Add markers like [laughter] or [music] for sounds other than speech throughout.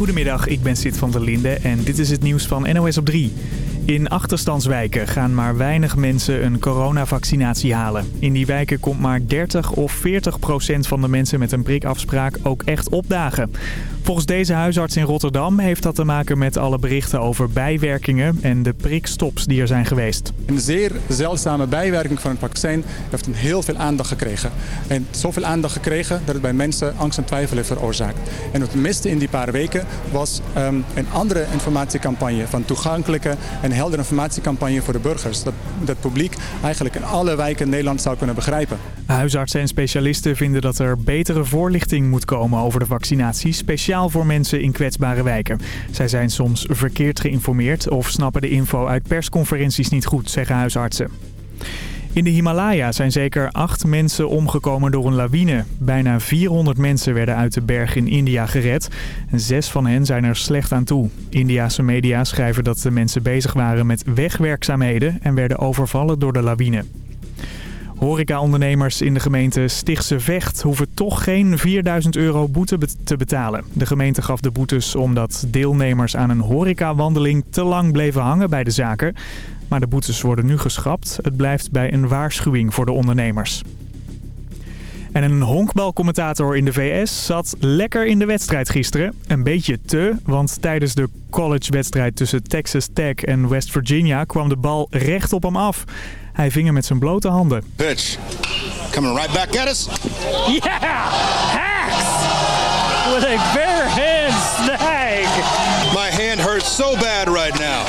Goedemiddag, ik ben Sid van der Linde en dit is het nieuws van NOS op 3. In achterstandswijken gaan maar weinig mensen een coronavaccinatie halen. In die wijken komt maar 30 of 40 procent van de mensen met een prikafspraak ook echt opdagen. Volgens deze huisarts in Rotterdam heeft dat te maken met alle berichten over bijwerkingen en de prikstops die er zijn geweest. Een zeer zeldzame bijwerking van het vaccin heeft een heel veel aandacht gekregen. En zoveel aandacht gekregen dat het bij mensen angst en twijfel heeft veroorzaakt. En het miste in die paar weken was ehm, een andere informatiecampagne van toegankelijke en heldere informatiecampagne voor de burgers. Dat het publiek eigenlijk in alle wijken in Nederland zou kunnen begrijpen. Huisartsen en specialisten vinden dat er betere voorlichting moet komen over de vaccinatie, speciaal voor mensen in kwetsbare wijken. Zij zijn soms verkeerd geïnformeerd of snappen de info uit persconferenties niet goed, zeggen huisartsen. In de Himalaya zijn zeker acht mensen omgekomen door een lawine. Bijna 400 mensen werden uit de berg in India gered. Zes van hen zijn er slecht aan toe. Indiase media schrijven dat de mensen bezig waren met wegwerkzaamheden... en werden overvallen door de lawine. Horecaondernemers in de gemeente Stichtse Vecht hoeven toch geen 4000 euro boete te betalen. De gemeente gaf de boetes omdat deelnemers aan een horecawandeling te lang bleven hangen bij de zaken. Maar de boetes worden nu geschrapt. Het blijft bij een waarschuwing voor de ondernemers. En een honkbalcommentator in de VS zat lekker in de wedstrijd gisteren. Een beetje te, want tijdens de collegewedstrijd tussen Texas Tech en West Virginia kwam de bal recht op hem af. Hij ving hem met zijn blote handen. Pitch. Coming right back at us. Yeah! Hacks! With a bare hand snag. My hand hurts so bad right now. [laughs]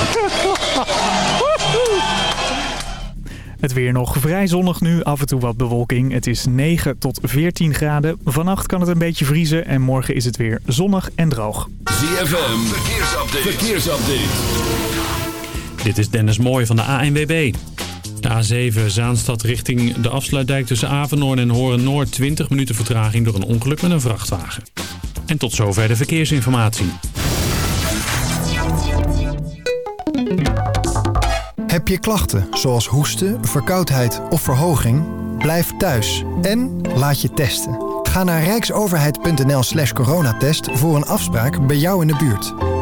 Het weer nog vrij zonnig nu, af en toe wat bewolking. Het is 9 tot 14 graden. Vannacht kan het een beetje vriezen en morgen is het weer zonnig en droog. ZFM, verkeersupdate. verkeersupdate. Dit is Dennis Mooij van de ANWB. De A7 Zaanstad richting de afsluitdijk tussen Avenhoorn en Horen-Noord 20 minuten vertraging door een ongeluk met een vrachtwagen. En tot zover de verkeersinformatie. Heb je klachten zoals hoesten, verkoudheid of verhoging? Blijf thuis en laat je testen. Ga naar rijksoverheid.nl slash coronatest voor een afspraak bij jou in de buurt.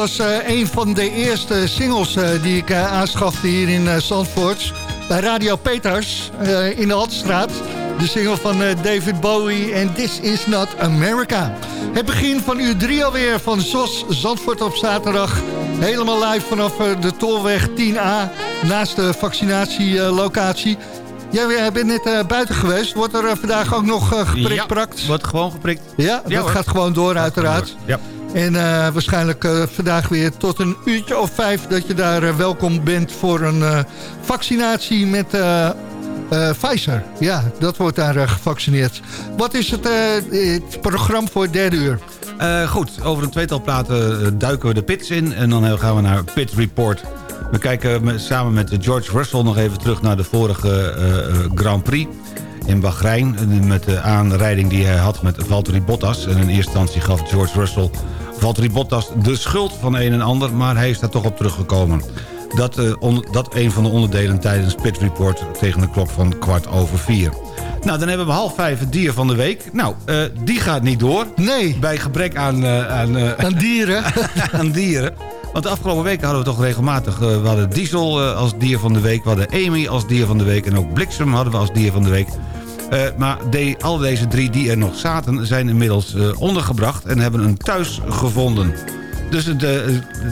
Was eh, een van de eerste singles eh, die ik eh, aanschafte hier in Zandvoort. Bij Radio Peters in de Haltestraat. De single van David Bowie en This Is Not America. Het begin van uur 3 alweer van ZOS Zandvoort op zaterdag. Helemaal live vanaf de Tolweg 10A. Naast de vaccinatielocatie. Jij bent net buiten geweest. Wordt er vandaag ook nog geprikt? Ja, wordt gewoon geprikt. Ja, dat hoor. gaat gewoon door uiteraard. Ja. En eh, waarschijnlijk eh, vandaag weer tot een uurtje of vijf... dat je daar eh, welkom bent voor een vaccinatie met Pfizer. Ja, dat wordt daar gevaccineerd. Wat is het, het programma voor het derde uur? Goed, over een tweetal platen eh, duiken we de pits in. En dan gaan we naar Pit Report. We kijken samen met George Russell nog even terug naar de vorige Grand Prix in Bahrein. Met de aanrijding die hij had met Valtteri Bottas. En in eerste instantie gaf George Russell Valtteri Bottas de schuld van een en ander. Maar hij is daar toch op teruggekomen. Dat, on- dat een van de onderdelen tijdens Pit Report tegen de klok van kwart over vier. Nou, dan hebben we half vijf het dier van de week. Nou, eh, die gaat niet door. Nee. Bij gebrek aan... eh, aan, Aan dieren. [laughs] aan dieren. Want de afgelopen weken hadden we toch regelmatig... we hadden Diesel als dier van de week. We hadden Amy als dier van de week. En ook Bliksem hadden we als dier van de week. Eh, maar de, al deze drie die er nog zaten... zijn inmiddels eh, ondergebracht en hebben een thuis gevonden. Dus het, eh,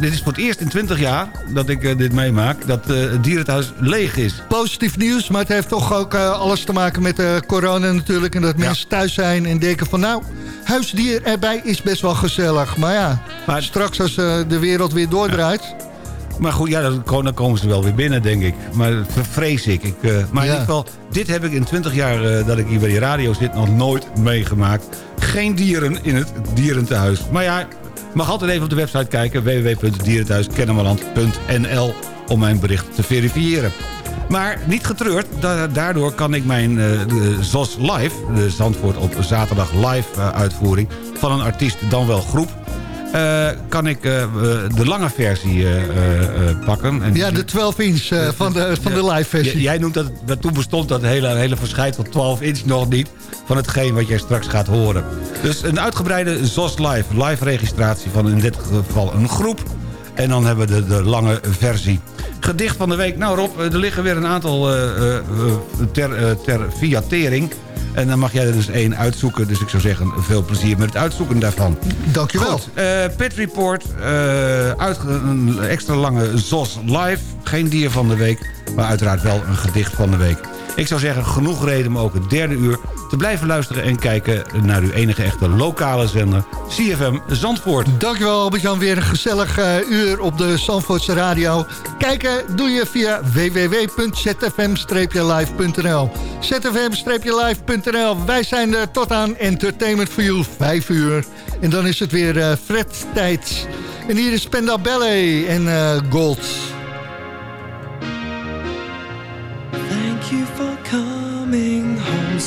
dit is voor het eerst in 20 jaar dat ik dit meemaak... dat eh, het dierenthuis leeg is. Positief nieuws, maar het heeft toch ook alles te maken met corona natuurlijk. En dat mensen thuis zijn en denken van nou, huisdier erbij is best wel gezellig. Maar ja, straks als de wereld weer doordraait... Maar goed, ja, dan, ko- dan komen ze wel weer binnen, denk ik. Maar dat vrees ik. ik maar in ieder geval, dit heb ik in 20 jaar eh, dat ik hier bij die radio zit... nog nooit meegemaakt. Geen dieren in het dierentehuis. Maar ja, mag altijd even op de website kijken... www.dierenthuiskennemerland.nl om mijn bericht te verifiëren. Maar niet getreurd, da- daardoor kan ik mijn de ZOS Live... de Zandvoort op zaterdag live eh, uitvoering... van een artiest dan wel groep... eh, kan ik eh, de lange versie eh, pakken. En Ja, de 12 inch van de, van de live versie. Jij noemt dat, dat toen bestond dat hele, hele verschijnsel 12 inch nog niet... van hetgeen wat jij straks gaat horen. Dus een uitgebreide ZOS Live, live registratie van in dit geval een groep... En dan hebben we de, de lange versie. Gedicht van de week. Nou Rob, er liggen weer een aantal ter, ter fiatering. En dan mag jij er dus één uitzoeken. Dus ik zou zeggen, veel plezier met het uitzoeken daarvan. Dankjewel. Goed, eh, Pit Report. eh, uit, een extra lange ZOS live. Geen dier van de week. Maar uiteraard wel een gedicht van de week. Ik zou zeggen, genoeg reden om ook het derde uur te blijven luisteren... en kijken naar uw enige echte lokale zender, CFM Zandvoort. Dankjewel Albert-Jan, weer een gezellig eh, uur op de Zandvoortse Radio. Kijken doe je via www.zfm-live.nl zfm-live.nl Wij zijn er tot aan Entertainment for You, 5 uur. En dan is het weer eh Fred tijd. En hier is Penda Ballet en eh, Gold.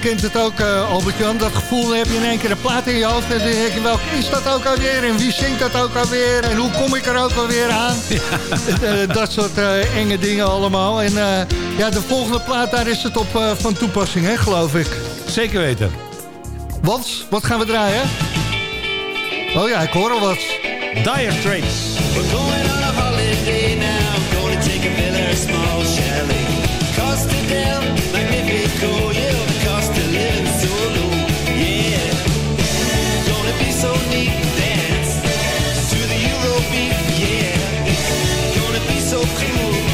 kent het ook, eh, Albert-Jan. Dat gevoel dan heb je in één keer een plaat in je hoofd. En dan denk je, welk is dat ook alweer? En wie zingt dat ook alweer? En hoe kom ik er ook alweer aan? [laughs] Eh, dat soort eh, enge dingen allemaal. En eh, ja, de volgende plaat, daar is het op van toepassing, hè, geloof ik. Zeker weten. Want, wat gaan we draaien? Oh ja, ik hoor al wat. Dire Straits. We're going on a holiday now. Gonna take a villa, small chalet. Del Magnifico, so neat, dance to the Eurobeat, yeah. Gonna be so cool,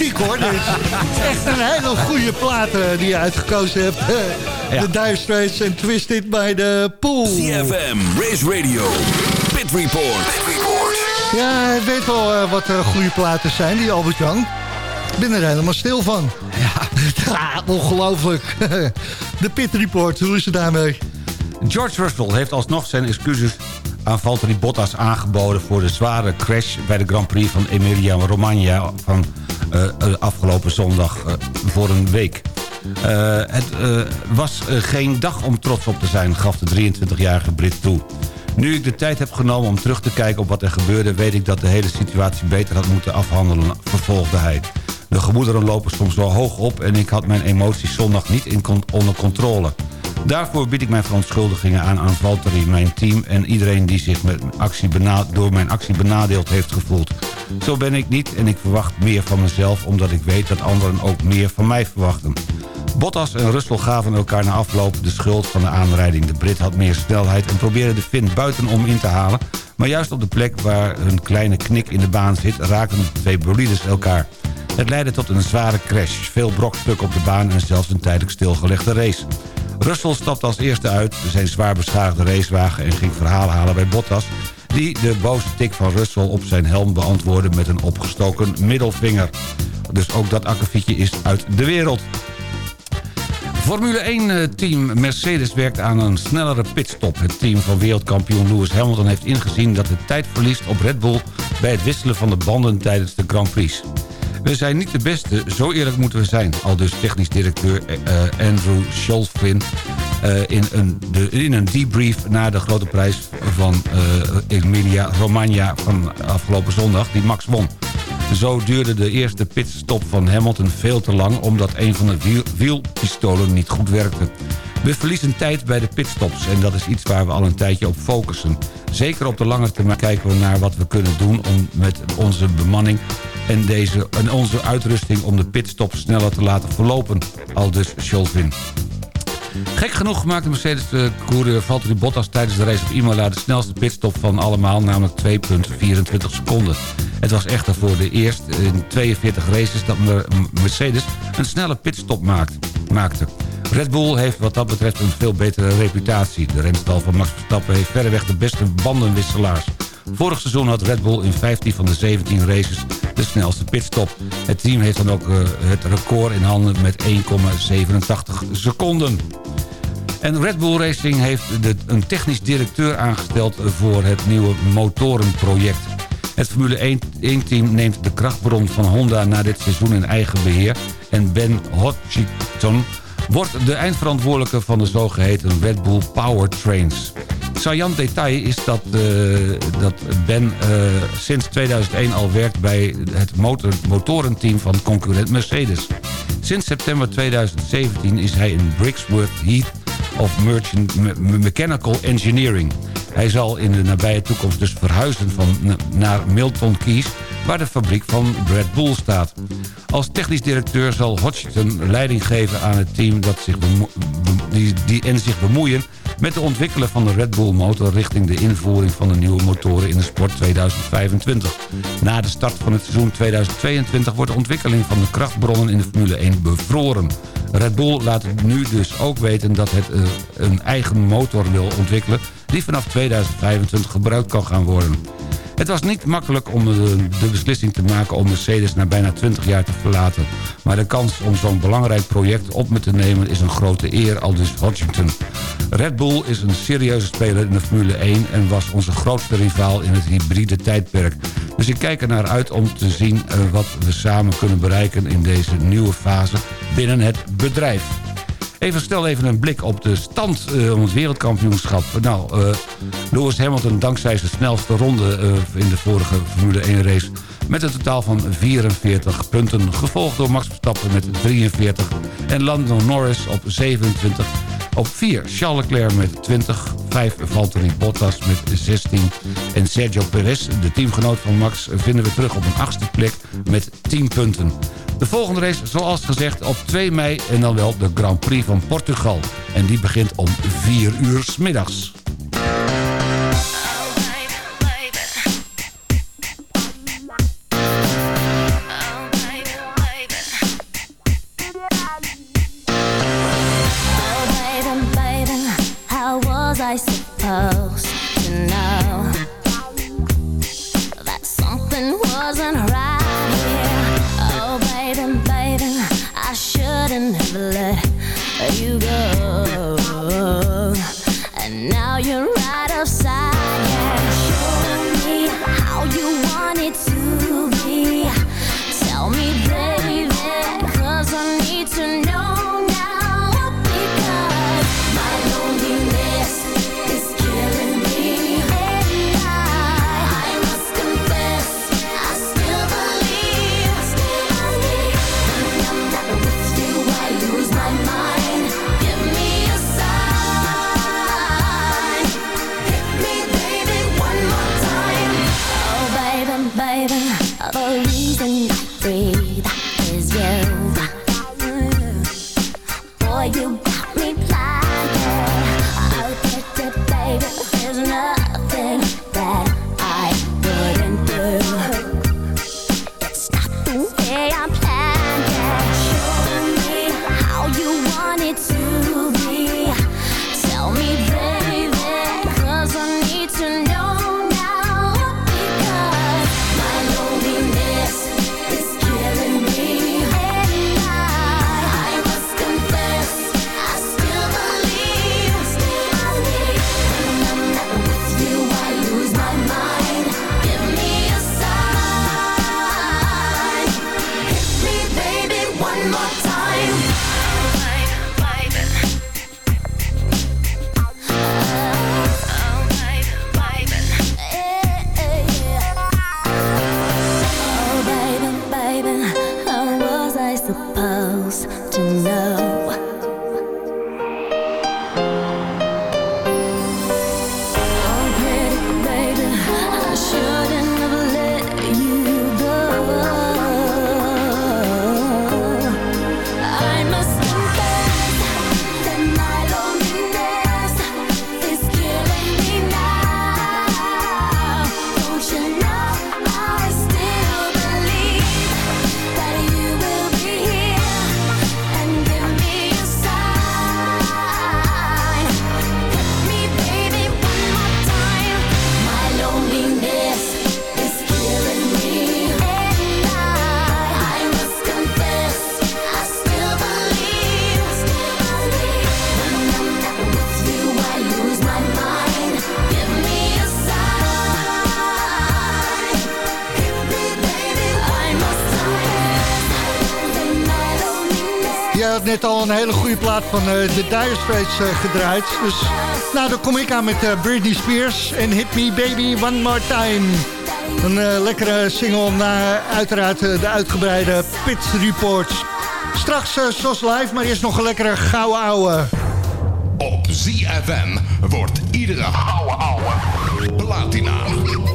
muziek hoor. Dit is echt een hele goede plaat eh, die je uitgekozen hebt. [laughs] De Dire Straits en Twisted by the Pool. CFM, Race Radio, Pit Report. Ja, hij weet wel eh, wat eh, goede platen zijn, die Albert-Jan. Ik ben er helemaal stil van. Ja, [laughs] ongelooflijk. [laughs] De Pit Report, hoe is het daarmee? George Russell heeft alsnog zijn excuses aan Valtteri Bottas aangeboden... voor de zware crash bij de Grand Prix van Emilia-Romagna... van afgelopen zondag eh, voor een week. Eh, het eh, was eh, geen dag om trots op te zijn, gaf de 23-jarige Brit toe. Nu ik de tijd heb genomen om terug te kijken op wat er gebeurde... weet ik dat de hele situatie beter had moeten afhandelen, vervolgde hij. De gemoederen lopen soms wel hoog op... en ik had mijn emoties zondag niet in onder controle. Daarvoor bied ik mijn verontschuldigingen aan aan Valtteri, mijn team... en iedereen die zich met actie door mijn actie benadeeld heeft gevoeld. Zo ben ik niet en ik verwacht meer van mezelf... omdat ik weet dat anderen ook meer van mij verwachten. Bottas en Russell gaven elkaar na afloop de schuld van de aanrijding. De Brit had meer snelheid en probeerde de Finn buitenom in te halen... maar juist op de plek waar een kleine knik in de baan zit... raakten de twee bolides elkaar. Het leidde tot een zware crash, veel brokstukken op de baan... en zelfs een tijdelijk stilgelegde race. Russell stapte als eerste uit zijn zwaar beschadigde racewagen... en ging verhalen halen bij Bottas... die de boze tik van Russell op zijn helm beantwoordde... met een opgestoken middelvinger. Dus ook dat akkefietje is uit de wereld. Formule 1-team Mercedes werkt aan een snellere pitstop. Het team van wereldkampioen Lewis Hamilton heeft ingezien... dat het tijd verliest op Red Bull bij het wisselen van de banden tijdens de Grand Prix. We zijn niet de beste, zo eerlijk moeten we zijn. Al dus technisch directeur eh, Andrew Scholfin eh, in, een, de, in een debrief na de grote prijs van eh Emilia Romagna van afgelopen zondag, die Max won. Zo duurde de eerste pitstop van Hamilton veel te lang... omdat een van de wiel- wielpistolen niet goed werkte. We verliezen tijd bij de pitstops en dat is iets waar we al een tijdje op focussen. Zeker op de lange termijn kijken we naar wat we kunnen doen... om met onze bemanning en, deze, en onze uitrusting om de pitstop sneller te laten verlopen. Aldus Scholvin. Gek genoeg maakte Mercedes-coureur Valtteri Bottas tijdens de race op Imola... de snelste pitstop van allemaal, namelijk 2,24 seconden. Het was echter voor de eerst in 42 races dat Mer- Mercedes een snelle pitstop maakt, maakte. Red Bull heeft wat dat betreft een veel betere reputatie. De renstal van Max Verstappen heeft verreweg de beste bandenwisselaars. Vorig seizoen had Red Bull in 15 van de 17 races de snelste pitstop. Het team heeft dan ook eh, het record in handen met 1,87 seconden. En Red Bull Racing heeft de, een technisch directeur aangesteld voor het nieuwe motorenproject. Het Formule 1-team neemt de krachtbron van Honda na dit seizoen in eigen beheer... en Ben Hodgson wordt de eindverantwoordelijke van de zogeheten Red Bull Powertrains. Saillant detail is dat, eh, dat Ben eh, sinds 2001 al werkt bij het motor, motorenteam van concurrent Mercedes. Sinds september 2017 is hij in Brixworth Heath of Merchant Me- Me- Mechanical Engineering. Hij zal in de nabije toekomst dus verhuizen van, naar Milton Keyes... waar de fabriek van Red Bull staat. Als technisch directeur zal Hodgson leiding geven aan het team... Dat zich die, die, en zich bemoeien met het ontwikkelen van de Red Bull motor... richting de invoering van de nieuwe motoren in de sport 2025. Na de start van het seizoen 2022 wordt de ontwikkeling van de krachtbronnen in de Formule 1 bevroren. Red Bull laat nu dus ook weten dat het eh, een eigen motor wil ontwikkelen... die vanaf 2025 gebruikt kan gaan worden. Het was niet makkelijk om de, de beslissing te maken om Mercedes na bijna 20 jaar te verlaten. Maar de kans om zo'n belangrijk project op me te nemen is een grote eer, aldus Hodgington. Red Bull is een serieuze speler in de Formule 1 en was onze grootste rivaal in het hybride tijdperk. Dus ik kijk er naar uit om te zien eh, wat we samen kunnen bereiken in deze nieuwe fase binnen het bedrijf. Even stel even een blik op de stand eh, om het wereldkampioenschap. Nou, eh, Lewis Hamilton dankzij zijn snelste ronde eh, in de vorige Formule 1 race... met een totaal van 44 punten. Gevolgd door Max Verstappen met 43 en Lando Norris op 27 op 4. Charles Leclerc met 20, 5 Valtteri Bottas met 16... en Sergio Perez, de teamgenoot van Max, vinden we terug op een achtste plek met 10 punten. De volgende race, zoals gezegd, op 2 mei en dan wel de Grand Prix van Portugal. En die begint om 4 uur 's middags. my hele goede plaat van de The Dire Straits eh, gedraaid. Dus nou, dan kom ik aan met uh, Britney Spears en Hit Me Baby One More Time. Een lekkere single na uiteraard de uitgebreide Pits reports Straks zoals Live, maar eerst nog een lekkere gouden ouwe. Op ZFM wordt iedere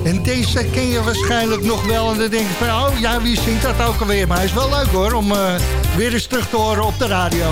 en deze ken je waarschijnlijk nog wel. En dan denk je van, oh ja, wie zingt dat ook alweer? Maar hij is wel leuk hoor, om eh, weer eens terug te horen op de radio.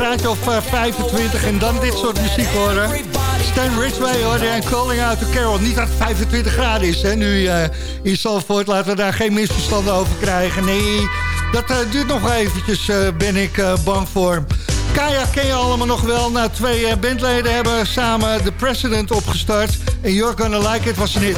graadje of 25 en dan dit soort muziek horen. Stan Ridgway hoor, en Calling Out to Carol. Niet dat het 25 graden is hè, nu uh, in voort. Laten we daar geen misverstanden over krijgen. Nee, dat eh, duurt nog eventjes, uh, ben ik bang voor. Kaya ken je allemaal nog wel. Nou, twee bandleden hebben samen The President opgestart. En You're Gonna Like It was een.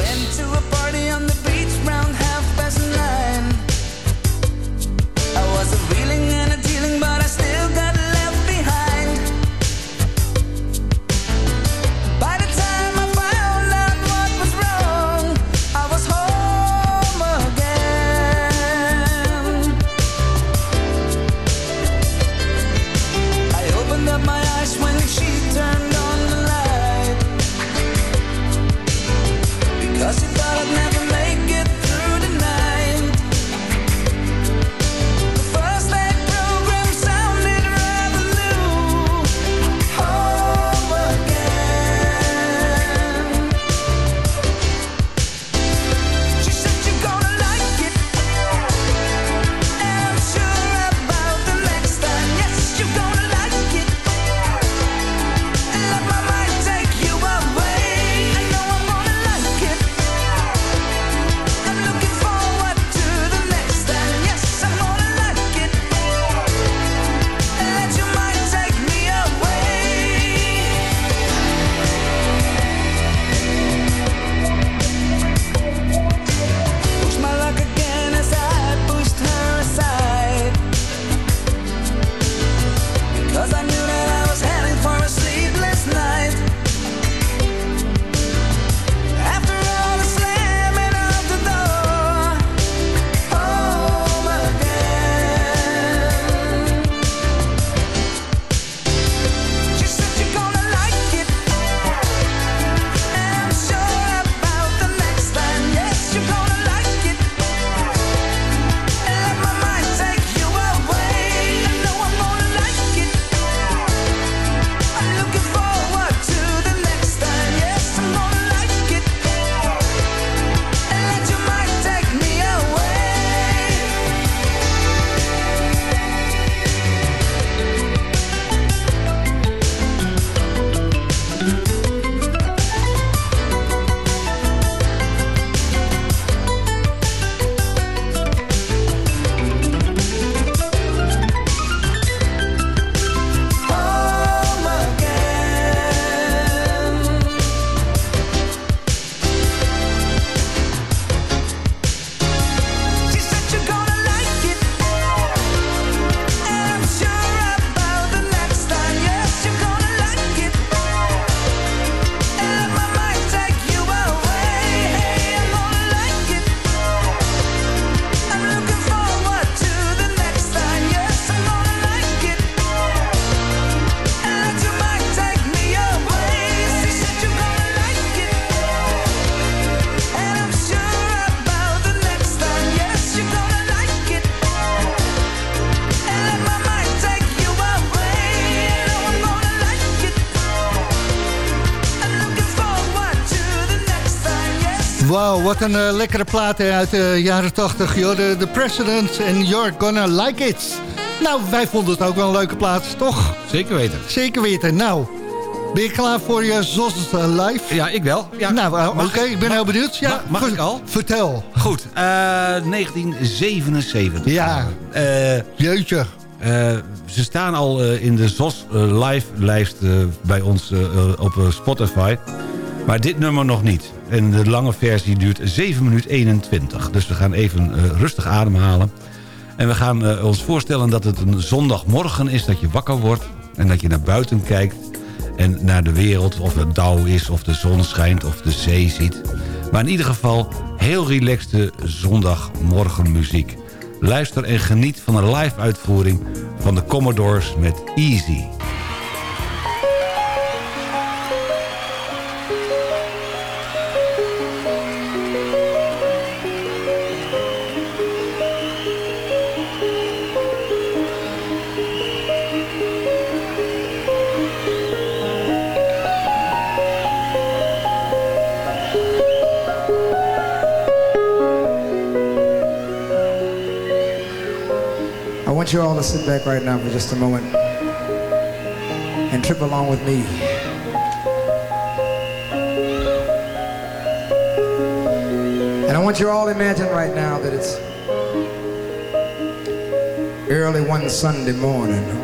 Wat een eh, lekkere plaat uit de jaren 80. Joh. De, de President en You're Gonna Like It. Nou, wij vonden het ook wel een leuke plaat, toch? Zeker weten. Zeker weten. Nou, ben je klaar voor je ZOS eh, live? Ja, ik wel. Ja. Nou, eh, oké, ik ben heel benieuwd. Ja, mag- ik al? Vertel. Goed, eh, 1977. Ja. Eh, Jeutje. ze staan al in de ZOS live-lijst bij ons op Spotify. Maar dit nummer nog niet. En de lange versie duurt 7 minuten 21. Dus we gaan even eh, rustig ademhalen. En we gaan eh, ons voorstellen dat het een zondagmorgen is... dat je wakker wordt en dat je naar buiten kijkt... en naar de wereld, of het dauw is, of de zon schijnt, of de zee ziet. Maar in ieder geval heel relaxte zondagmorgenmuziek. Luister en geniet van een live uitvoering van de Commodores met Easy. You all to sit back right now for just a moment and trip along with me. And I want you all to imagine right now that it's early one Sunday morning.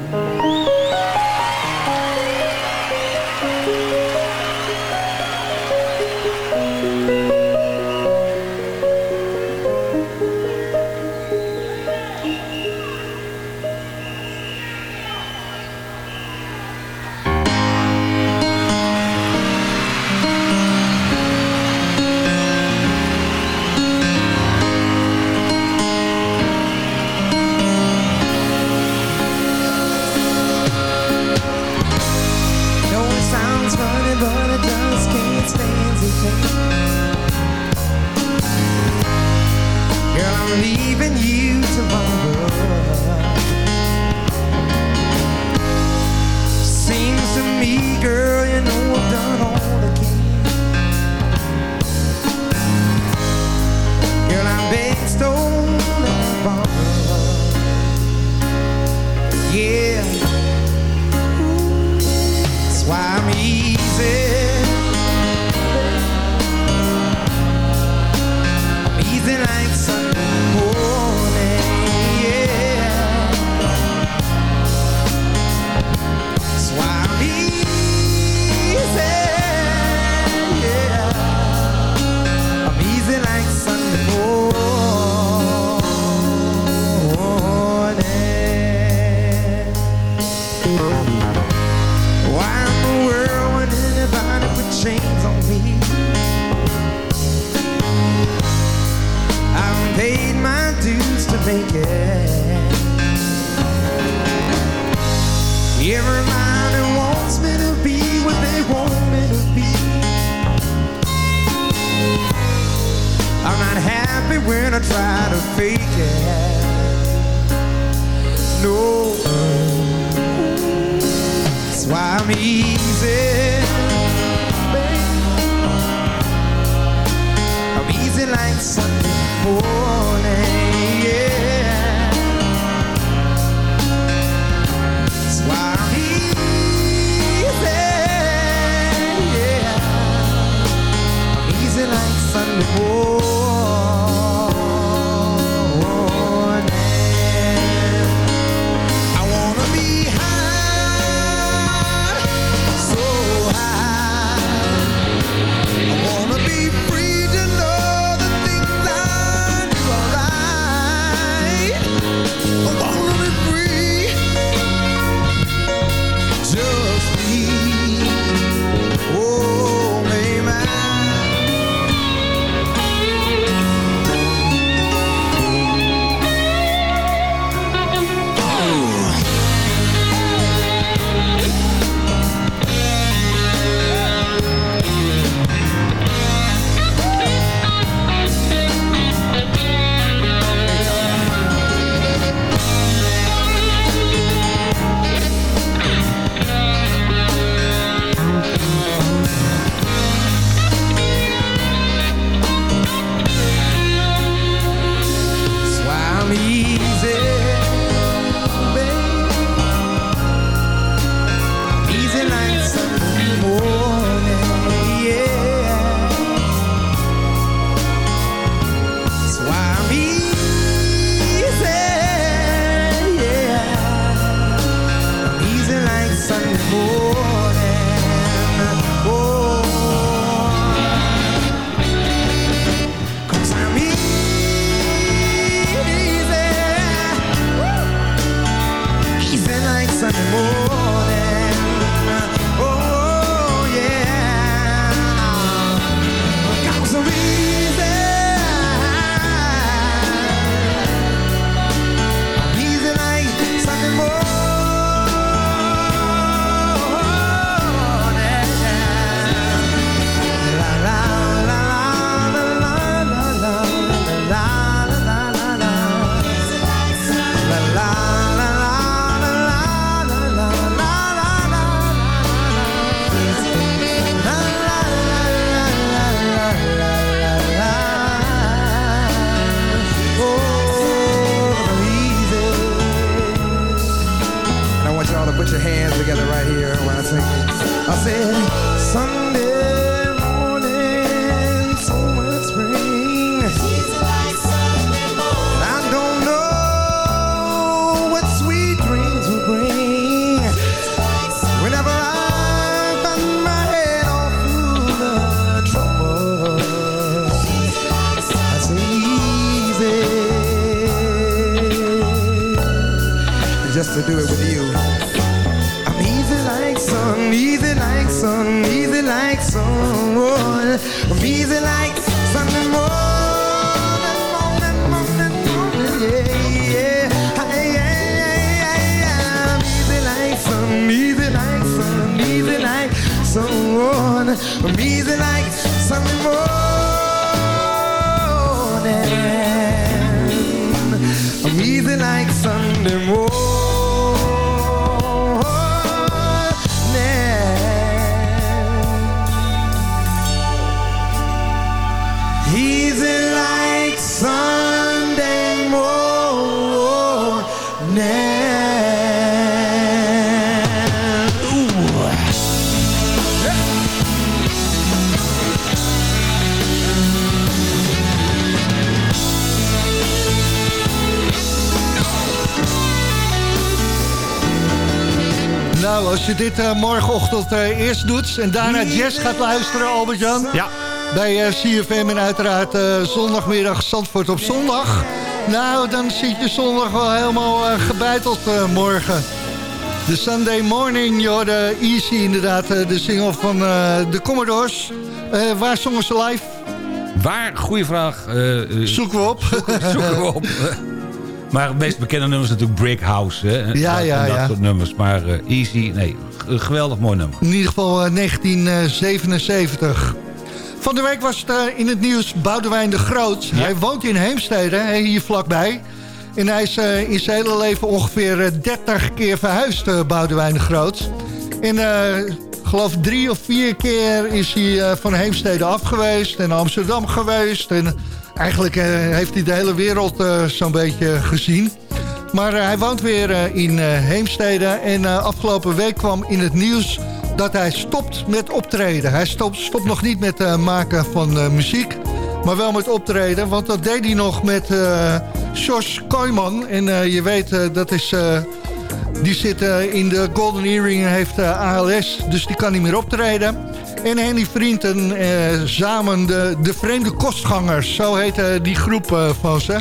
Als je dit eh, morgenochtend eh, eerst doet en daarna jazz gaat luisteren, Albert-Jan. Ja. Bij eh, CFM en uiteraard zondagmiddag Zandvoort op zondag. Nou, dan zit je zondag wel helemaal gebeiteld morgen. De Sunday Morning, joh, de Easy inderdaad, de single van de Commodores. Waar zongen ze live? Waar? Goeie vraag. Zoeken we op. zoeken we op. [laughs] maar het meest bekende nummer is natuurlijk Brick House. Hè? Ja, En ja, dat ja. soort nummers. Maar eh, Easy, nee, geweldig mooi nummer. In ieder geval eh, 1977. Van de week was het eh, in het nieuws Boudewijn de Groot. Hij woont in Heemstede, hier vlakbij. En hij is eh, in zijn hele leven ongeveer eh, 30 keer verhuisd, eh, Boudewijn de Groot. En eh, geloof drie of vier keer is hij eh, van Heemstede af geweest en Amsterdam geweest. En eigenlijk eh, heeft hij de hele wereld eh, zo'n beetje gezien. Maar eh, hij woont weer in Heemstede. En afgelopen week kwam in het nieuws dat hij stopt met optreden. Hij stopt, nog niet met maken van muziek. Maar wel met optreden. Want dat deed hij nog met eh Jos. En je weet, dat is... die zit in de Golden Earring en heeft ALS. Dus die kan niet meer optreden. En Henny Vrienden eh, samen de, de Vreemde Kostgangers. Zo heet eh, die groep eh, van ze.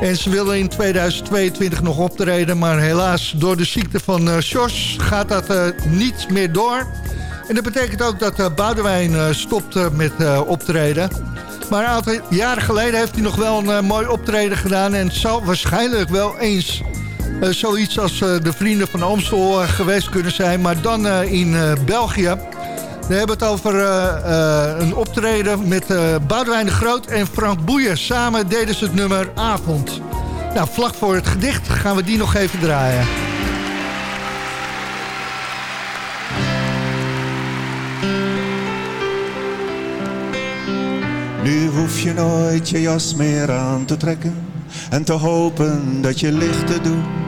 En ze willen in 2022 nog optreden. Maar helaas door de ziekte van Jos gaat dat eh, niet meer door. En dat betekent ook dat eh, stopt met optreden. Maar een aantal jaren geleden heeft hij nog wel een mooi optreden gedaan. En zal waarschijnlijk wel eens zoiets als de Vrienden van Amstel geweest kunnen zijn. Maar dan in België. We hebben het over eh, eh, een optreden met eh Boudewijn de Groot en Frank Boeien. Samen deden ze het nummer Avond. Nou, vlak voor het gedicht gaan we die nog even draaien. Nu hoef je nooit je jas meer aan te trekken en te hopen dat je lichten doet.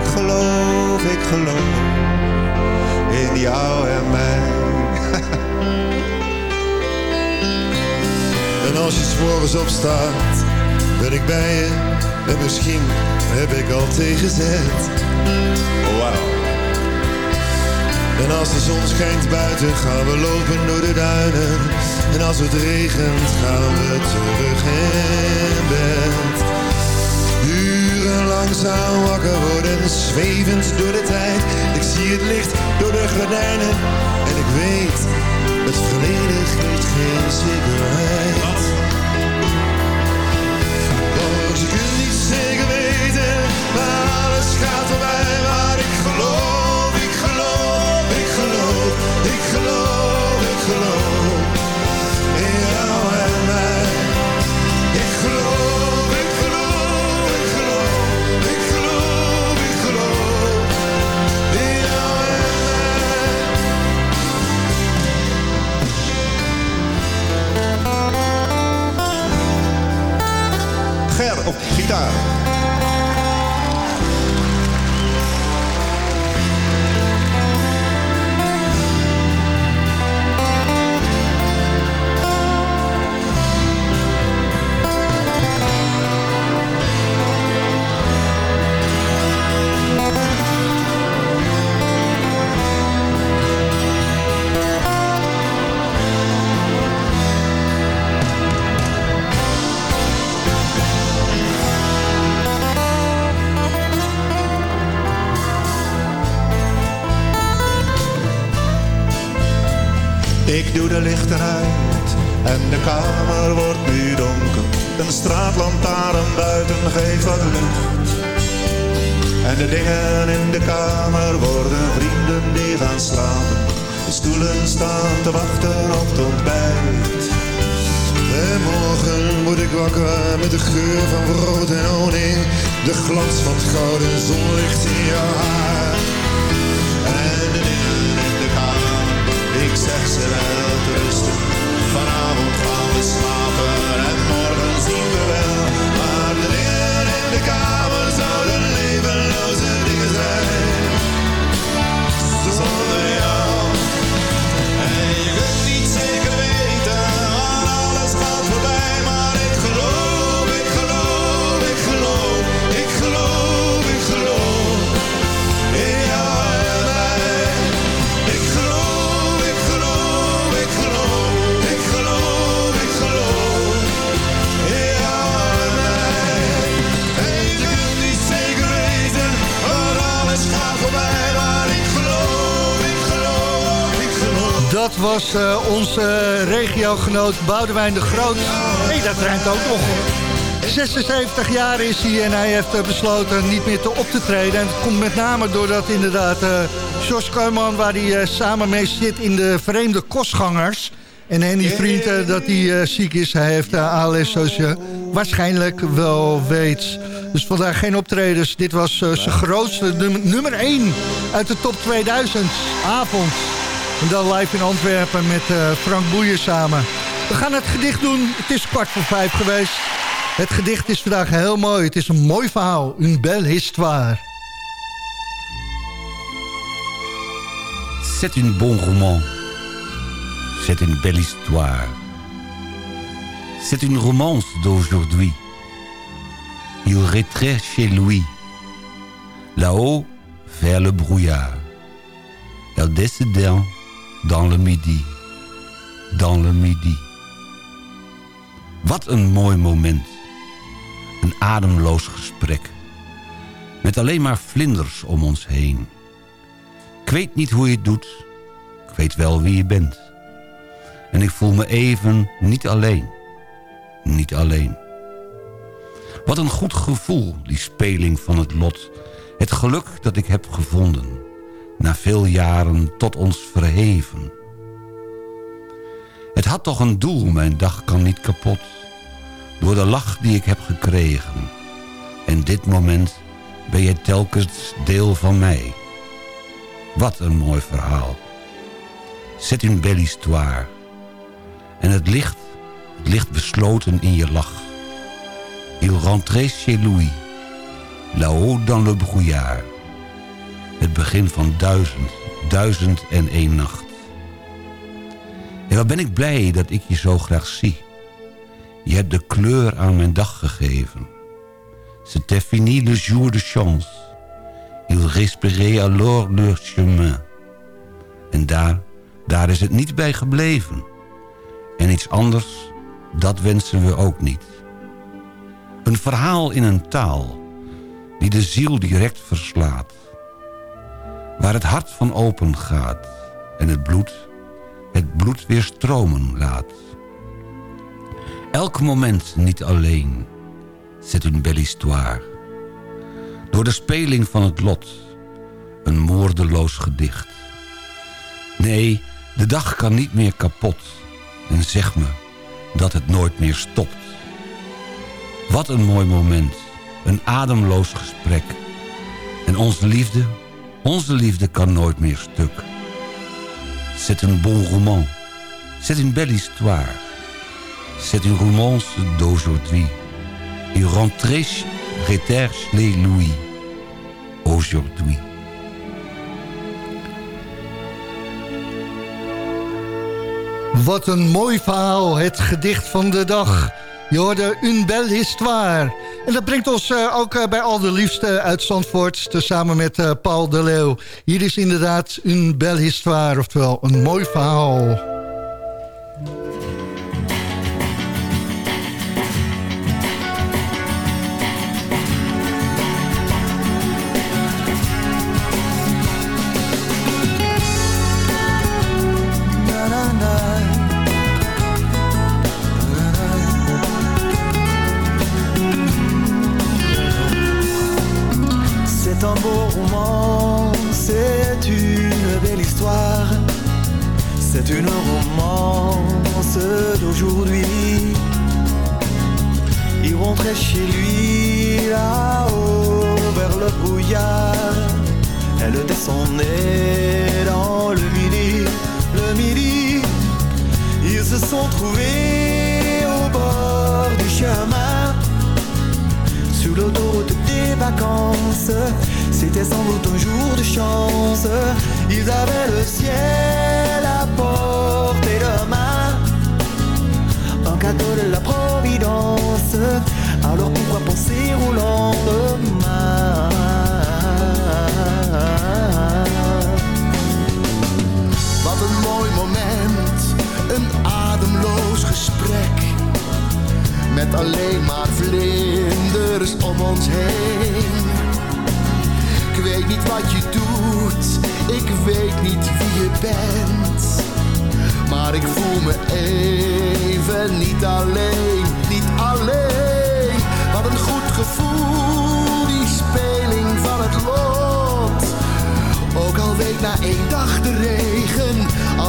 ik geloof, ik geloof in jou en mij. [laughs] En als je s'morgens opstaat, ben ik bij je. En misschien heb ik al tegenzet. Oh, wauw. En als de zon schijnt buiten, gaan we lopen door de duinen. En als het regent, gaan we terug in bed. Langzaam wakker worden, zwevend door de tijd. Ik zie het licht door de gordijnen. En ik weet, het verleden geeft geen zekerheid. Want je kunt niet zeker weten, maar alles gaat was eh, onze regiogenoot Boudewijn de Groot. hey, dat rijmt ook nog. 76 jaar is hij en hij heeft eh, besloten niet meer te op te treden. En het komt met name doordat inderdaad uh, Jos Keuman... waar hij eh, samen mee zit in de vreemde kostgangers... En Henny vriend eh, dat hij eh, ziek is. Hij heeft ALS, zoals je waarschijnlijk wel weet. Dus vandaag geen optredens. Dit was eh, zijn grootste num- nummer 1 uit de top 2000 avond. En dan live in Antwerpen met eh, Frank Boeien samen. We gaan het gedicht doen. Het is kwart voor vijf geweest. Het gedicht is vandaag heel mooi. Het is een mooi verhaal. Une belle histoire. C'est une bon roman. C'est une belle histoire. C'est une romance d'aujourd'hui. Il retrait chez lui. Là-haut, vers le brouillard. Elle décidait dans le midi. Dans le midi. Wat een mooi moment. Een ademloos gesprek. Met alleen maar vlinders om ons heen. Ik weet niet hoe je het doet. Ik weet wel wie je bent. En ik voel me even niet alleen. Niet alleen. Wat een goed gevoel, die speling van het lot. Het geluk dat ik heb gevonden. Na veel jaren tot ons verheven. Het had toch een doel, mijn dag kan niet kapot. Door de lach die ik heb gekregen. En dit moment ben je telkens deel van mij. Wat een mooi verhaal. C'est une belle histoire. En het licht, het ligt besloten in je lach. Il rentrait chez lui, là-haut dans le brouillard. Het begin van duizend, duizend en één nacht. En wat ben ik blij dat ik je zo graag zie. Je hebt de kleur aan mijn dag gegeven. C'était fini le jour de chance. Il respirait alors leur chemin. En daar, daar is het niet bij gebleven. En iets anders, dat wensen we ook niet. Een verhaal in een taal die de ziel direct verslaat. Waar het hart van open gaat en het bloed, het bloed weer stromen laat. Elk moment niet alleen, c'est une belle histoire. Door de speling van het lot, een moordeloos gedicht. Nee, de dag kan niet meer kapot. En zeg me dat het nooit meer stopt. Wat een mooi moment. Een ademloos gesprek. En onze liefde, onze liefde kan nooit meer stuk. C'est un bon roman. C'est une belle histoire. C'est une romance d'aujourd'hui. Il rentrait retrait chez lui. Aujourd'hui. Wat een mooi verhaal, het gedicht van de dag. Je hoorde Une Belle Histoire. En dat brengt ons uh, ook uh, bij al de liefste uit Zandvoort... samen met uh, Paul de Leeuw. Hier is inderdaad Une Belle Histoire, oftewel een mooi verhaal.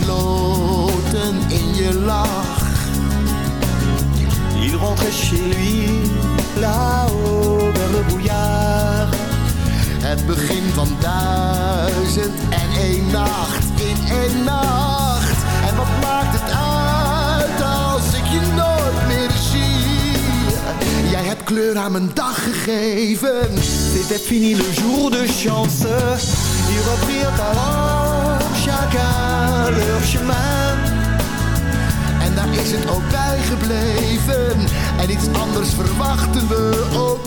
ligt besloten in je lach. Il rentrait chez lui, là-haut vers le brouillard. Het begin van duizend en één nacht in één nacht. En wat maakt het uit als ik je nooit meer zie? Jij hebt kleur aan mijn dag gegeven. C'était fini le jour de chance. Ils reprirent alors chacun leur chemin. En daar is het ook bij gebleven. En iets anders verwachten we ook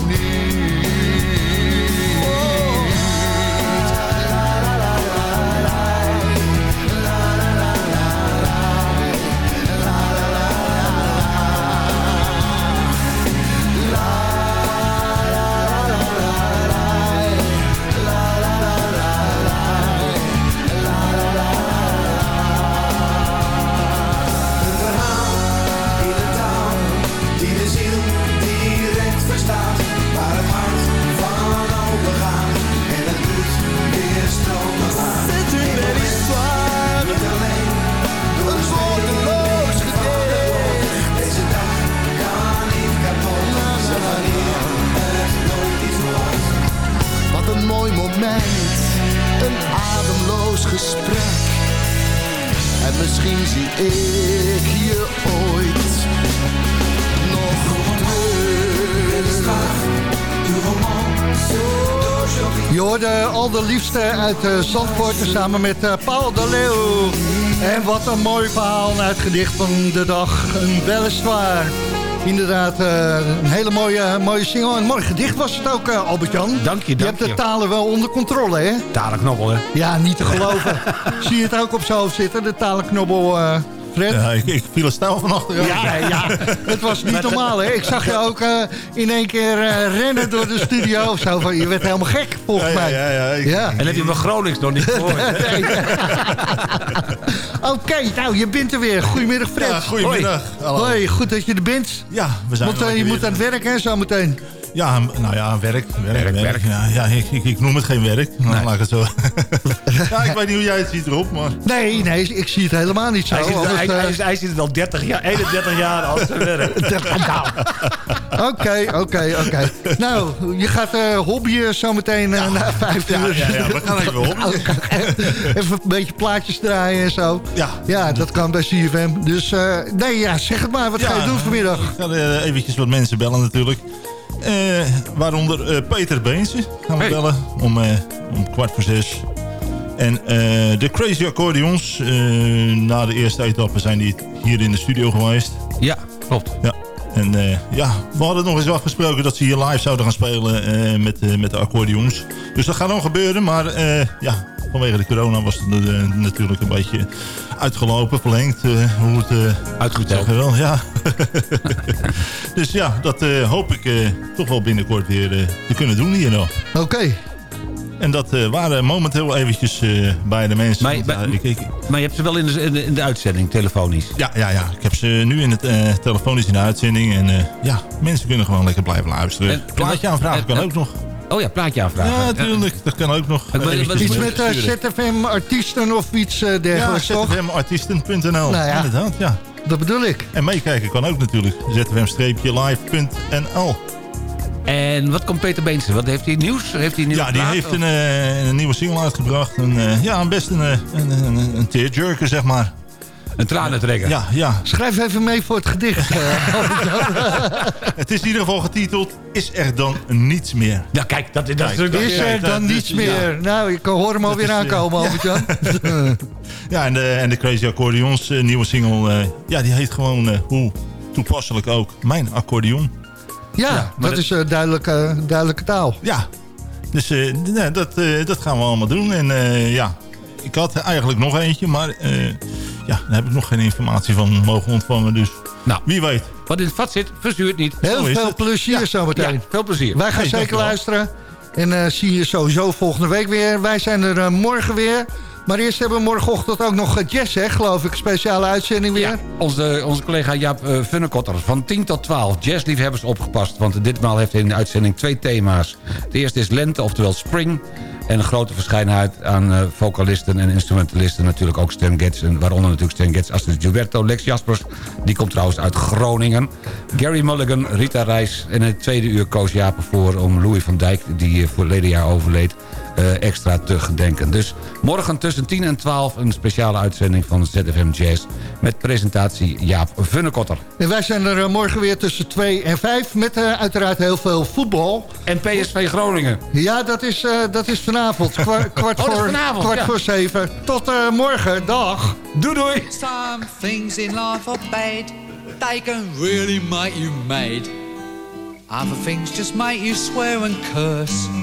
liefste uit uh, Zandvoort samen met eh, Paul de Leeuw. En wat een mooi verhaal naar het gedicht van de dag. Een weliswaar. Inderdaad, eh, een hele mooie, mooie single. Een mooi gedicht was het ook, eh, Albert-Jan. Dank je, dank Je hebt de talen wel onder controle, hè? Talenknobbel, hè? Ja, niet te geloven. [laughs] Zie je het ook op zijn hoofd zitten, de talenknobbel, eh, Fred? Ja, ik, ik viel er stijl van achter. Ja, ja, het was niet normaal, hè? Ik zag je ook eh, in één keer eh, rennen door de studio of zo. Van, je werd helemaal gek, volgens Ja, mij. ja, ja, ik- ja. En heb je mijn Gronings nog niet gehoord? [laughs] Nee. [laughs] Oké, nou, je bent er weer. Goedemiddag, Fred. Ja, goedemiddag. Hoi. Goed dat je er bent. Ja, we zijn Want, je moet weer. aan het werk, hè, zo meteen. Ja, nou ja, werk. Werk, werk. Ja, ja ik, ik, ik noem het geen werk. Nou, laat ik het zo. [laughs] ja, ik weet niet hoe jij het ziet erop, maar... Nee, nee, ik zie het helemaal niet zo. Hij zit, want hij, het, eh, hij, is- hij zit er al 30 jaar, 31 jaar als zijn werk. Oké, oké, oké. Nou, je gaat eh hobbyen zometeen eh na vijf Ja, uur. ja, ja, we gaan even hobbyen. [laughs] Even een beetje plaatjes draaien en zo. Ja. Ja, dat kan bij CFM. Dus eh, nee, ja, zeg het maar. Wat ga je doen vanmiddag? Ik ga eh, eventjes wat mensen bellen natuurlijk. Eh, waaronder eh, Peter Beense gaan we Hey. bellen om, eh, om kwart voor zes. En de Crazy Accordions, na de eerste etappe zijn die hier in de studio geweest. Ja, klopt. Ja. En ja, we hadden nog eens afgesproken dat ze hier live zouden gaan spelen met, met de accordeons. Dus dat gaat nog gebeuren, maar ja, vanwege de corona was het natuurlijk een beetje uitgelopen, verlengd. eh, hoe het, eh, Uitgeteld. wel, ja. [laughs] dus ja, dat eh, hoop ik eh, toch wel binnenkort weer eh, te kunnen doen hier nog. Oké. En dat eh, waren momenteel eventjes eh, bij de mensen. Maar, Want, maar, ja, ik, ik, maar je hebt ze wel in de, in de, in de uitzending, telefonisch. ja, ja, ja, ik heb ze nu in het eh, telefonisch in de uitzending. En eh, ja, mensen kunnen gewoon lekker blijven luisteren. En- Plaatje aanvragen en- kan en- ook nog. Oh ja, plaatje aanvragen. Ja, natuurlijk. Dat kan ook nog. Ik ben- Eventjes Iets met eh, sturen. ZFM-artiesten of iets eh, Ja, dergelijks, toch? zfmartiesten.nl. Nou ja. Inderdaad, ja. Dat bedoel ik. En meekijken kan ook natuurlijk. zfm-live.nl. En wat komt Peter Beense? Wat heeft hij nieuws? Heeft hij nieuws Ja, die heeft een, eh, een nieuwe single uitgebracht. En, eh, ja, best een, een, een, een, een tearjerker, zeg maar. Een tranentrekker. Ja, ja. Schrijf even mee voor het gedicht. eh, [laughs] Het is in ieder geval getiteld Is er dan niets meer? Ja, kijk, dat, dat Kijk, dat- is er dat dan niets meer? Nou, ik hoor hem alweer eh, aankomen, ja. Albert-Jan. [laughs] Ja, en de, en de Crazy Accordions eh, nieuwe single, ja, die heet gewoon, hoe toepasselijk ook, Mijn Accordeon. Ja, dat dat- is eh, duidelijke, duidelijke taal. Ja, dus nee, dat, dat gaan we allemaal doen. En ja, ik had eigenlijk nog eentje, maar ja, daar heb ik nog geen informatie van mogen ontvangen. Dus Nou, wie weet. wat in het vat zit, verzuurt niet. Heel veel het. plezier Ja. zometeen. Ja, veel plezier. Wij gaan zeker luisteren. En eh, zie je sowieso volgende week weer. Wij zijn er eh, morgen weer. Maar eerst hebben we morgenochtend ook nog eh, jazz, hè, geloof ik. Speciale uitzending weer. Ja, onze, onze collega Jaap uh, Funnekotter van 10 tot 12. Jazzliefhebbers opgepast, want ditmaal heeft hij in de uitzending twee thema's. Het eerste is lente, oftewel spring. En een grote verschijnheid aan eh, vocalisten en instrumentalisten. Natuurlijk ook Stan Getz, en waaronder natuurlijk Stan Getz, Astrid Gilberto, Lex Jaspers. Die komt trouwens uit Groningen. Gary Mulligan, Rita Reis. En in het tweede uur koos Jaap ervoor om Louis van Dijk, die eh, verleden jaar overleed... eh, extra te gedenken. Dus morgen tussen 10 en 12 een speciale uitzending van ZFM Jazz... met presentatie Jaap Funnekotter. En wij zijn er eh, morgen weer tussen 2 en 5. Met eh, uiteraard heel veel voetbal. En PSV Groningen. Ja, dat is, eh, dat is vanavond. Kwa- [laughs] kwart Oh, is voor, vanavond, kwart ja. voor 7. Tot eh, morgen. Dag. Doei doei. Some things in life are bad. They can really make you mad. Other things just make you swear and curse.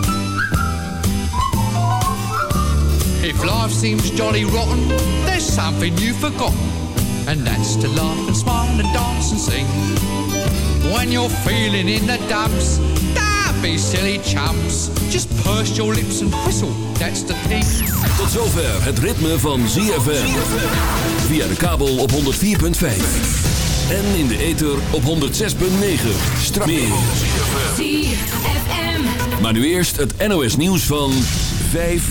If life seems jolly rotten, there's something you've forgotten, and that's to laugh and smile and dance and sing. When you're feeling in the dumps, don't be silly chumps. Just purse your lips and whistle, that's the thing. Tot zover het ritme van ZFM. Via de kabel op 104.5. En in de ether op 106.9. Strak meer. ZFM. Maar nu eerst het NOS nieuws van 5